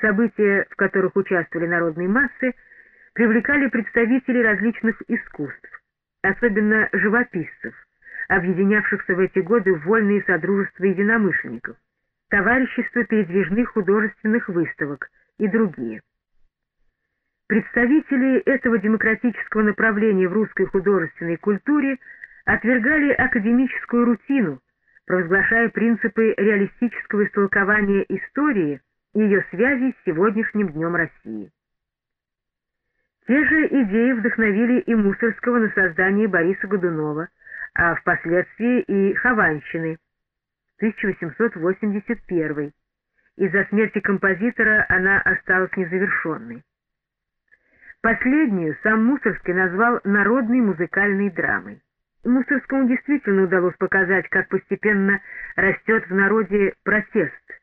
События, в которых участвовали народные массы, привлекали представителей различных искусств, особенно живописцев, объединявшихся в эти годы в вольные содружества единомышленников, товарищество передвижных художественных выставок и другие. Представители этого демократического направления в русской художественной культуре отвергали академическую рутину, провозглашая принципы реалистического истолкования истории и ее связи с сегодняшним днем России. Те же идеи вдохновили и Мусорского на создание Бориса Годунова, а впоследствии и Хованщины, 1881. Из-за смерти композитора она осталась незавершенной. Последнюю сам Мусорский назвал народной музыкальной драмой. Мусорскому действительно удалось показать, как постепенно растет в народе протест,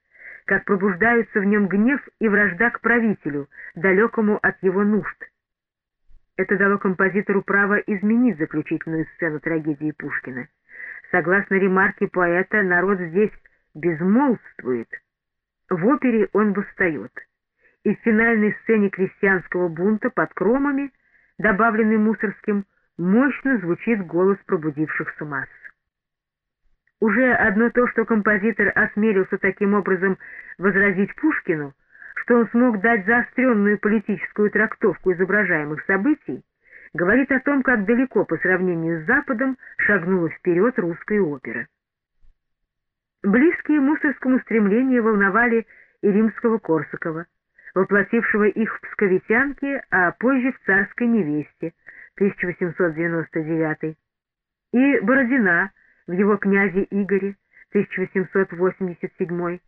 как пробуждаются в нем гнев и вражда к правителю, далекому от его нужд. Это дало композитору право изменить заключительную сцену трагедии Пушкина. Согласно ремарке поэта, народ здесь безмолвствует. В опере он восстает. И в финальной сцене крестьянского бунта под кромами, добавленный Мусорским, мощно звучит голос пробудившихся масс. Уже одно то, что композитор осмелился таким образом возразить Пушкину, что он смог дать заостренную политическую трактовку изображаемых событий, говорит о том, как далеко по сравнению с Западом шагнула вперед русская опера. Близкие мусорскому стремления волновали и римского Корсакова, воплотившего их в «Псковитянке», а позже в «Царской невесте» 1899, и Бородина в его «Князе Игоре» 1887.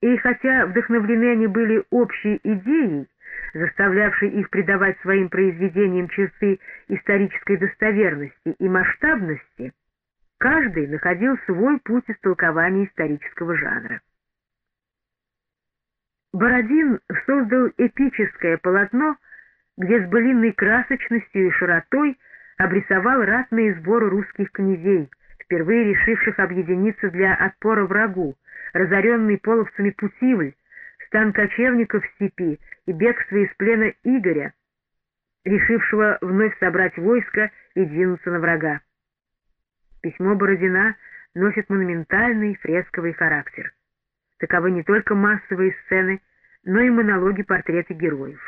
И хотя вдохновлены они были общей идеей, заставлявшей их придавать своим произведениям черты исторической достоверности и масштабности, каждый находил свой путь истолкования исторического жанра. Бородин создал эпическое полотно, где с былинной красочностью и широтой обрисовал ратные сборы русских князей, впервые решивших объединиться для отпора врагу, разоренный половцами Путивль, стан кочевников в степи и бегство из плена Игоря, решившего вновь собрать войско и двинуться на врага. Письмо Бородина носит монументальный фресковый характер. Таковы не только массовые сцены, но и монологи портреты героев,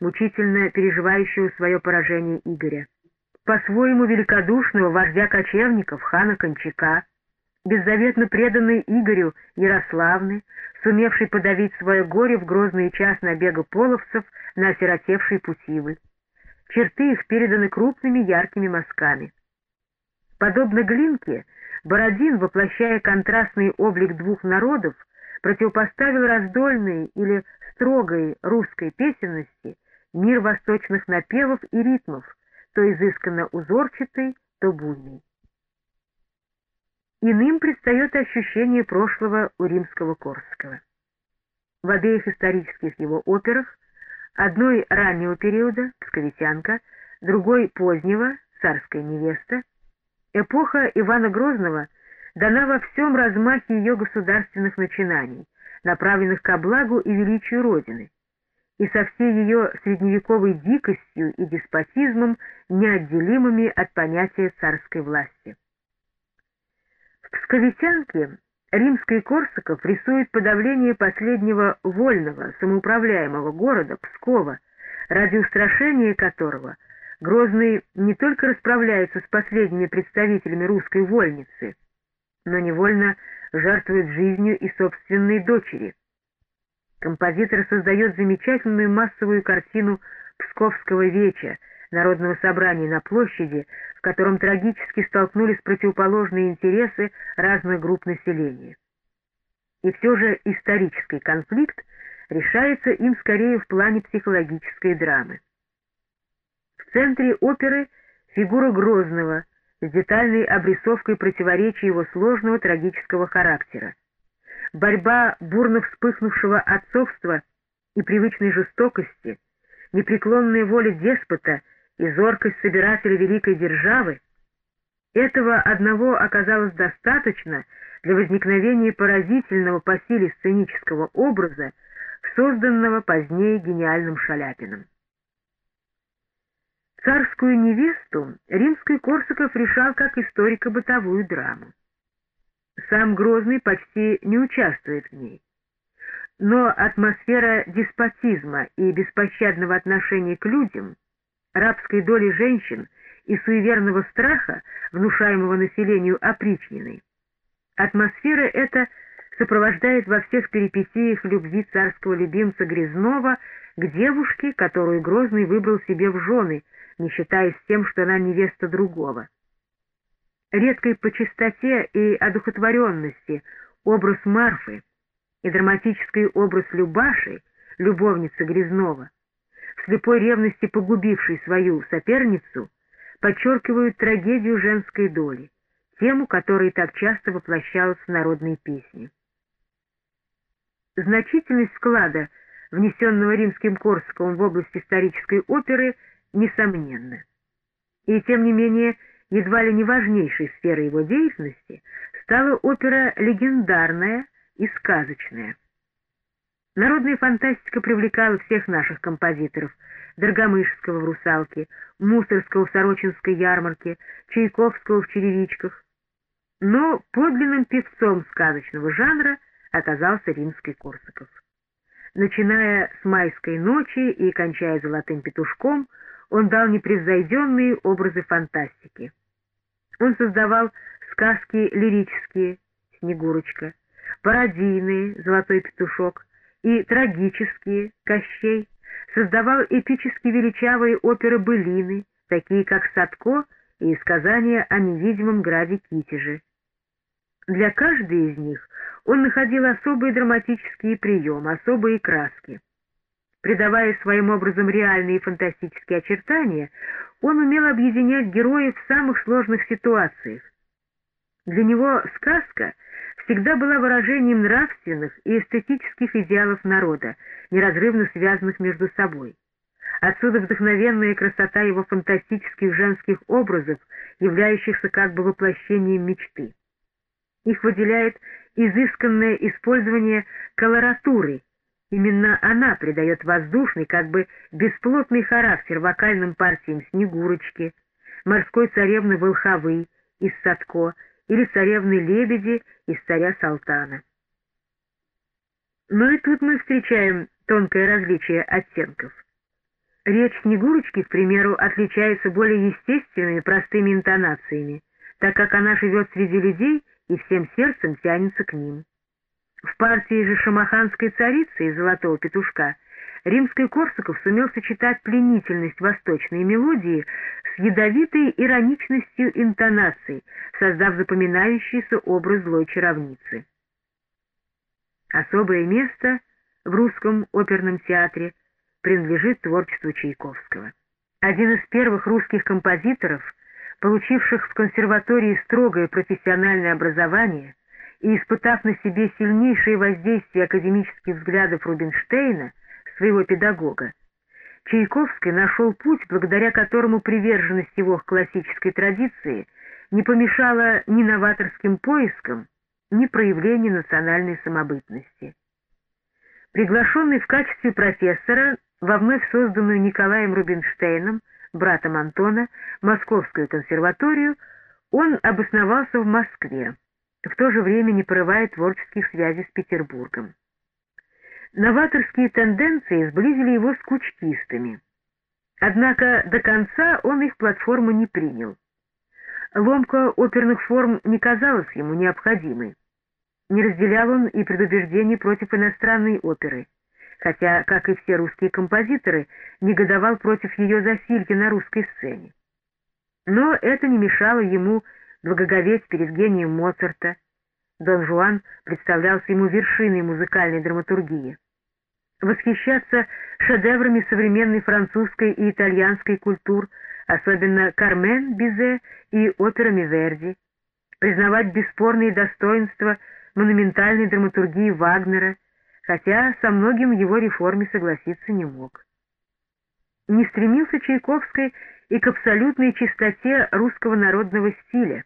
мучительно переживающего свое поражение Игоря. По-своему великодушного вождя кочевников, хана Кончака, беззаветно преданный Игорю Ярославны, сумевший подавить свое горе в грозный час набега половцев на осиротевшие Путивль. Черты их переданы крупными яркими мазками. Подобно Глинке, Бородин, воплощая контрастный облик двух народов, противопоставил раздольной или строгой русской песенности мир восточных напевов и ритмов, то изысканно узорчатый, то буйный. Иным предстает ощущение прошлого у римского Корского. В обеих исторических его операх, одной раннего периода, «Псковитянка», другой позднего, «Царская невеста», эпоха Ивана Грозного дана во всем размахе ее государственных начинаний, направленных ко благу и величию Родины, и со всей ее средневековой дикостью и деспотизмом, неотделимыми от понятия царской власти. В «Псковитянке» римский Корсаков рисует подавление последнего вольного, самоуправляемого города Пскова, ради устрашения которого Грозный не только расправляется с последними представителями русской вольницы, но невольно жертвует жизнью и собственной дочери. Композитор создает замечательную массовую картину Псковского веча, народного собрания на площади, в котором трагически столкнулись противоположные интересы разных групп населения. И все же исторический конфликт решается им скорее в плане психологической драмы. В центре оперы фигура Грозного с детальной обрисовкой противоречий его сложного трагического характера. Борьба бурно вспыхнувшего отцовства и привычной жестокости, непреклонная воля деспота — и зоркость собирателя великой державы, этого одного оказалось достаточно для возникновения поразительного по силе сценического образа, созданного позднее гениальным Шаляпиным. Царскую невесту римский Корсаков решал как историко-бытовую драму. Сам Грозный почти не участвует в ней. Но атмосфера деспотизма и беспощадного отношения к людям, рабской доли женщин и суеверного страха, внушаемого населению опричниной, атмосфера эта сопровождает во всех перипетиях любви царского любимца Грязнова к девушке, которую Грозный выбрал себе в жены, не считаясь тем, что она невеста другого. Редкой по чистоте и одухотворенности образ Марфы и драматический образ Любаши, любовницы Грязнова, в слепой ревности погубившей свою соперницу, подчеркивают трагедию женской доли, тему, которая так часто воплощалась в народной песне. Значительность вклада, внесенного римским Корсаковым в область исторической оперы, несомненна. И тем не менее, едва ли не важнейшей сферой его деятельности стала опера легендарная и сказочная. Народная фантастика привлекала всех наших композиторов – Доргомышского в «Русалке», Мусорского в Сорочинской ярмарке, Чайковского в «Черевичках». Но подлинным певцом сказочного жанра оказался римский Корсаков. Начиная с «Майской ночи» и кончая «Золотым петушком», он дал непревзойденные образы фантастики. Он создавал сказки лирические «Снегурочка», пародийные «Золотой петушок» и трагические «Кощей», создавал эпически величавые оперы былины, такие как «Садко» и сказания о невидимом граде Китеже. Для каждой из них он находил особые драматические приемы, особые краски. Придавая своим образом реальные и фантастические очертания, он умел объединять героев в самых сложных ситуациях. Для него сказка всегда была выражением нравственных и эстетических идеалов народа, неразрывно связанных между собой. Отсюда вдохновенная красота его фантастических женских образов, являющихся как бы воплощением мечты. Их выделяет изысканное использование колоратуры. Именно она придает воздушный, как бы бесплотный характер вокальным партиям «Снегурочки», «Морской царевны Волховы» из Садко или «Царевны-лебеди» из «Царя Салтана». Но и тут мы встречаем тонкое различие оттенков. Речь Снегурочки, к примеру, отличается более естественными простыми интонациями, так как она живет среди людей и всем сердцем тянется к ним. В партии же шамаханской царицы из «Золотого петушка» римский Корсаков сумел сочетать пленительность восточной мелодии с ядовитой ироничностью интонаций, создав запоминающийся образ злой чаровницы. Особое место в русском оперном театре принадлежит творчеству Чайковского. Один из первых русских композиторов — получивших в консерватории строгое профессиональное образование и испытав на себе сильнейшее воздействие академических взглядов Рубинштейна, своего педагога, Чайковский нашел путь, благодаря которому приверженность его к классической традиции не помешала ни новаторским поискам, ни проявлению национальной самобытности. Приглашенный в качестве профессора во вновь созданную Николаем Рубинштейном братом Антона, Московскую консерваторию, он обосновался в Москве, в то же время не порывая творческих связей с Петербургом. Новаторские тенденции сблизили его с кучкистами. Однако до конца он их платформу не принял. Ломка оперных форм не казалась ему необходимой. Не разделял он и предубеждений против иностранной оперы хотя, как и все русские композиторы, негодовал против ее засилья на русской сцене. Но это не мешало ему благоговеть перед гением Моцарта. Дон Жуан представлялся ему вершиной музыкальной драматургии. Восхищаться шедеврами современной французской и итальянской культур, особенно «Кармен» Бизе и операми Верди, признавать бесспорные достоинства монументальной драматургии Вагнера — хотя со многим его реформе согласиться не мог. Не стремился Чайковский и к абсолютной чистоте русского народного стиля.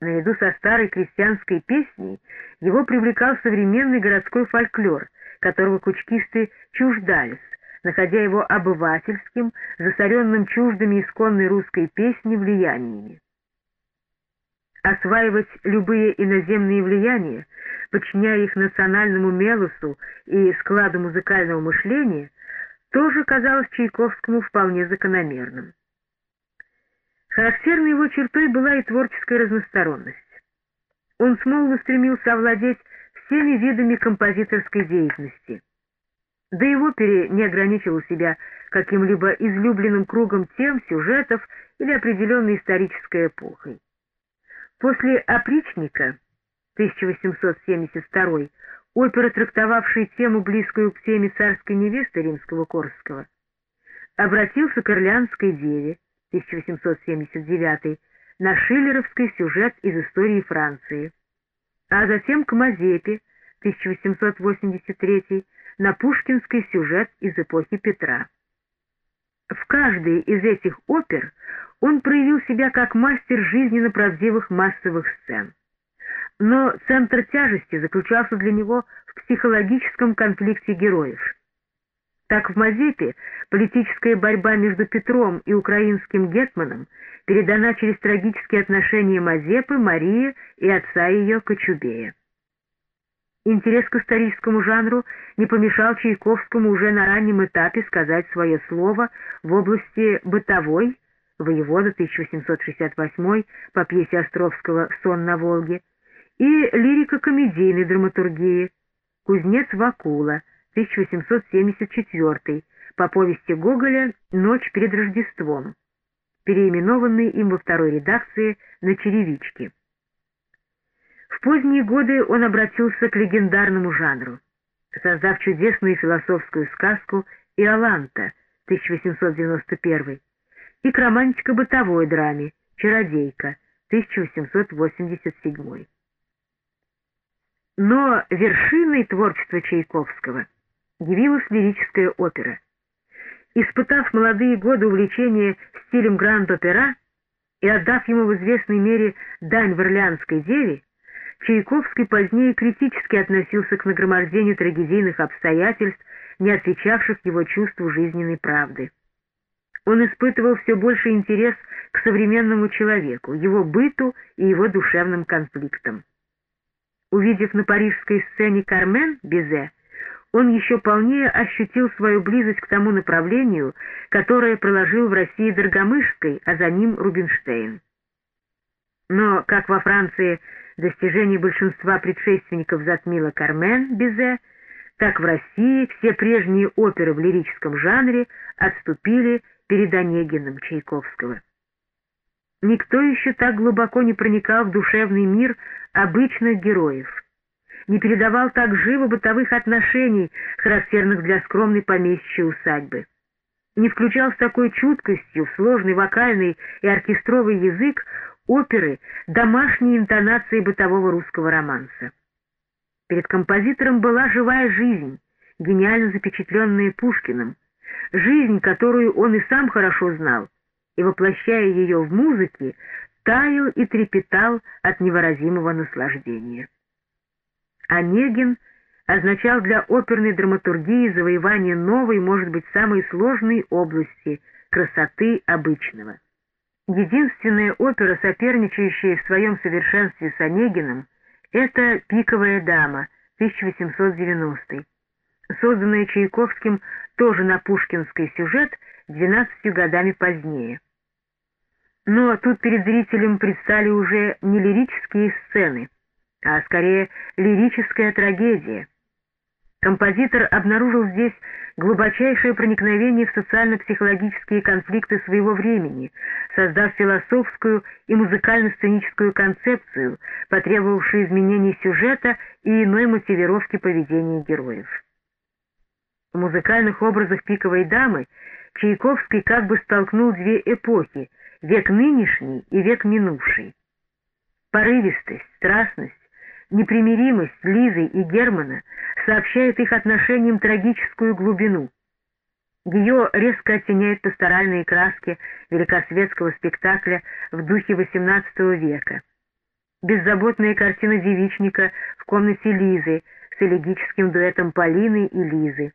Наряду со старой крестьянской песней его привлекал современный городской фольклор, которого кучкисты чуждались, находя его обывательским, засоренным чуждыми исконной русской песни влияниями. Осваивать любые иноземные влияния, подчиняя их национальному мелосу и складу музыкального мышления, тоже казалось Чайковскому вполне закономерным. Характерной его чертой была и творческая разносторонность. Он смолно стремился овладеть всеми видами композиторской деятельности. Да и опере не ограничивал себя каким-либо излюбленным кругом тем, сюжетов или определенной исторической эпохой. После «Опричника» 1872 опера, трактовавшая тему, близкую к теме царской невесты римского Корского, обратился к Орлеанской деве 1879 на шиллеровский сюжет из истории Франции, а затем к Мазепе 1883 на пушкинский сюжет из эпохи Петра. В каждой из этих опер он проявил себя как мастер жизненно правдивых массовых сцен. Но центр тяжести заключался для него в психологическом конфликте героев. Так в Мазепе политическая борьба между Петром и украинским гетманом передана через трагические отношения Мазепы, Марии и отца ее Кочубея. Интерес к историческому жанру не помешал Чайковскому уже на раннем этапе сказать свое слово в области бытовой, воевода 1868 по пьесе Островского «Сон на Волге», и лирико-комедийной драматургии «Кузнец Вакула» 1874 по повести Гоголя «Ночь перед Рождеством», переименованный им во второй редакции на «Черевички». В поздние годы он обратился к легендарному жанру, создав чудесную философскую сказку «Иоланта» 1891 и к романтико-бытовой драме «Чародейка» 1887. Но вершиной творчества Чайковского явилась лирическая опера. Испытав молодые годы увлечения стилем гранд-опера и отдав ему в известной мере дань в Орлеанской деве, Чайковский позднее критически относился к нагромождению трагедийных обстоятельств, не отвечавших его чувству жизненной правды. Он испытывал все больше интерес к современному человеку, его быту и его душевным конфликтам. Увидев на парижской сцене Кармен Бизе, он еще полнее ощутил свою близость к тому направлению, которое проложил в России Доргомышской, а за ним Рубинштейн. Но, как во Франции достижение большинства предшественников затмило Кармен Бизе, так в России все прежние оперы в лирическом жанре отступили перед Онегиным Чайковского. Никто еще так глубоко не проникал в душевный мир обычных героев, не передавал так живо бытовых отношений, характерных для скромной помещичьей усадьбы, не включал с такой чуткостью в сложный вокальный и оркестровый язык оперы домашние интонации бытового русского романса. Перед композитором была живая жизнь, гениально запечатленная Пушкиным, жизнь, которую он и сам хорошо знал, и, воплощая ее в музыке, таял и трепетал от невыразимого наслаждения. Онегин означал для оперной драматургии завоевание новой, может быть, самой сложной области красоты обычного. Единственная опера, соперничающая в своем совершенстве с Онегиным, это «Пиковая дама» 1890 созданная Чайковским тоже на пушкинский сюжет 12 годами позднее. Но тут перед зрителем предстали уже не лирические сцены, а скорее лирическая трагедия. Композитор обнаружил здесь глубочайшее проникновение в социально-психологические конфликты своего времени, создав философскую и музыкально-сценическую концепцию, потребовавшую изменения сюжета и иной мотивировки поведения героев. В музыкальных образах «Пиковой дамы» Чайковский как бы столкнул две эпохи — век нынешний и век минувший. Порывистость, страстность, непримиримость Лизы и Германа сообщает их отношениям трагическую глубину. Ее резко оттеняют пасторальные краски великосветского спектакля в духе XVIII века. Беззаботная картина девичника в комнате Лизы с элегическим дуэтом Полины и Лизы,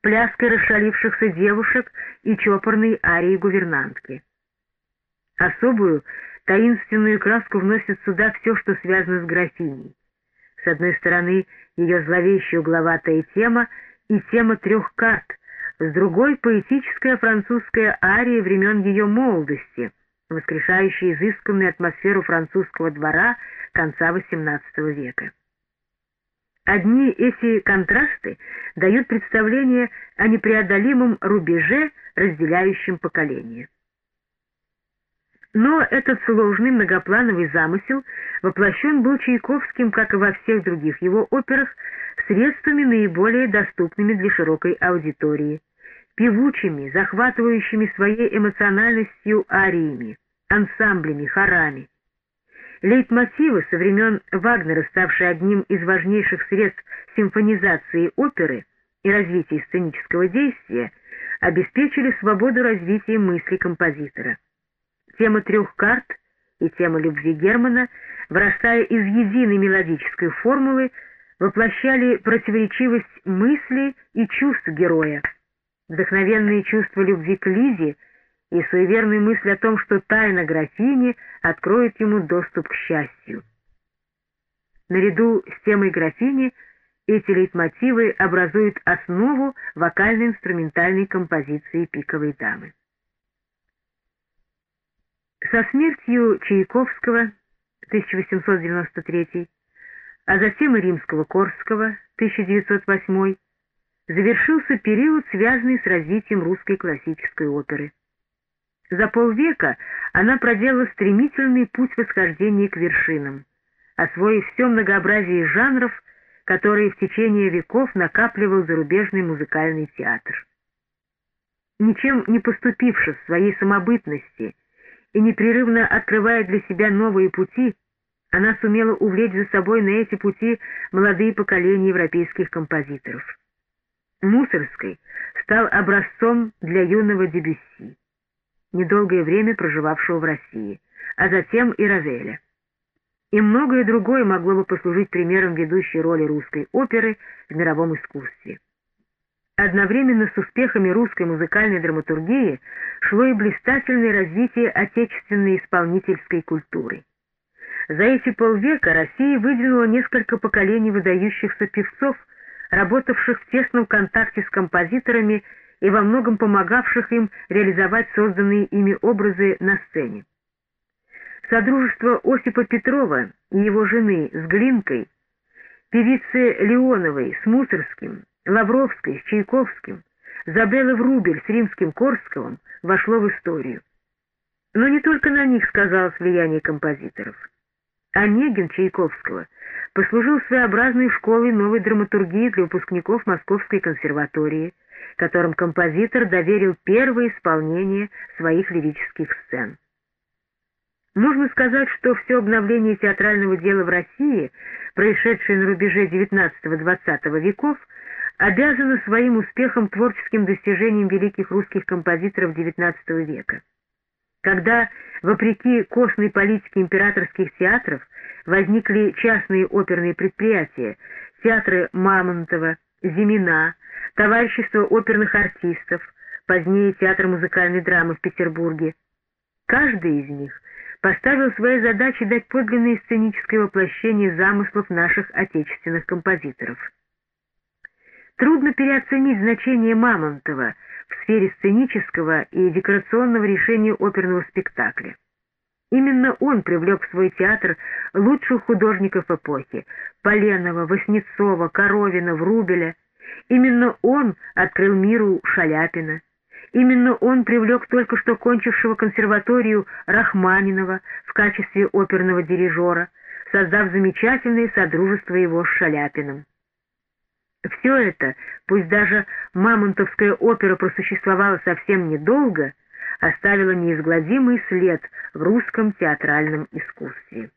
пляской расшалившихся девушек и чопорной арии гувернантки. Особую таинственную краску вносит сюда все, что связано с графиней. С одной стороны, ее зловещая угловатая тема и тема трех карт, с другой — поэтическая французская ария времен ее молодости, воскрешающая изысканную атмосферу французского двора конца XVIII века. Одни эти контрасты дают представление о непреодолимом рубеже, разделяющем поколения. Но этот сложный многоплановый замысел воплощен был Чайковским, как и во всех других его операх, средствами наиболее доступными для широкой аудитории, певучими, захватывающими своей эмоциональностью ариями, ансамблями, хорами. Лейтмотивы со времен Вагнера, ставшие одним из важнейших средств симфонизации оперы и развития сценического действия, обеспечили свободу развития мысли композитора. Тема трех карт и тема любви Германа, вырастая из единой мелодической формулы, воплощали противоречивость мысли и чувств героя, вдохновенные чувства любви к Лизе и суеверные мысли о том, что тайна графини откроет ему доступ к счастью. Наряду с темой графини эти лейтмотивы образуют основу вокально-инструментальной композиции «Пиковой дамы». Со смертью Чайковского 1893, а затем и Римского-Корского 1908 завершился период, связанный с развитием русской классической оперы. За полвека она проделала стремительный путь восхождения к вершинам, освоив все многообразие жанров, которые в течение веков накапливал зарубежный музыкальный театр. Ничем не поступившись в своей самобытности и непрерывно открывая для себя новые пути, она сумела увлечь за собой на эти пути молодые поколения европейских композиторов. Мусорской стал образцом для юного Дебюсси, недолгое время проживавшего в России, а затем и Розеля. И многое другое могло бы послужить примером ведущей роли русской оперы в мировом искусстве. Одновременно с успехами русской музыкальной драматургии шло и блистательное развитие отечественной исполнительской культуры. За эти полвека Россия выдвинула несколько поколений выдающихся певцов, работавших в тесном контакте с композиторами и во многом помогавших им реализовать созданные ими образы на сцене. Содружество Осипа Петрова и его жены с Глинкой, певицы Леоновой с Мусорским, Лавровской с Чайковским, Забелла Врубель с Римским Корсковым вошло в историю. Но не только на них сказалось влияние композиторов. Онегин Чайковского послужил своеобразной школой новой драматургии для выпускников Московской консерватории, которым композитор доверил первое исполнение своих лирических сцен. Можно сказать, что все обновление театрального дела в России, происшедшее на рубеже XIX-XX веков, обязана своим успехом творческим достижениям великих русских композиторов XIX века. Когда, вопреки костной политике императорских театров, возникли частные оперные предприятия, театры Мамонтова, Зимина, Товарищество оперных артистов, позднее Театр музыкальной драмы в Петербурге, каждый из них поставил своей задачей дать подлинное сценическое воплощение замыслов наших отечественных композиторов. Трудно переоценить значение Мамонтова в сфере сценического и декорационного решения оперного спектакля. Именно он привлек в свой театр лучших художников эпохи – Поленова, Васнецова, Коровина, Врубеля. Именно он открыл миру Шаляпина. Именно он привлек только что кончившего консерваторию Рахманинова в качестве оперного дирижера, создав замечательное содружество его с Шаляпиным. Все это, пусть даже мамонтовская опера просуществовала совсем недолго, оставило неизгладимый след в русском театральном искусстве.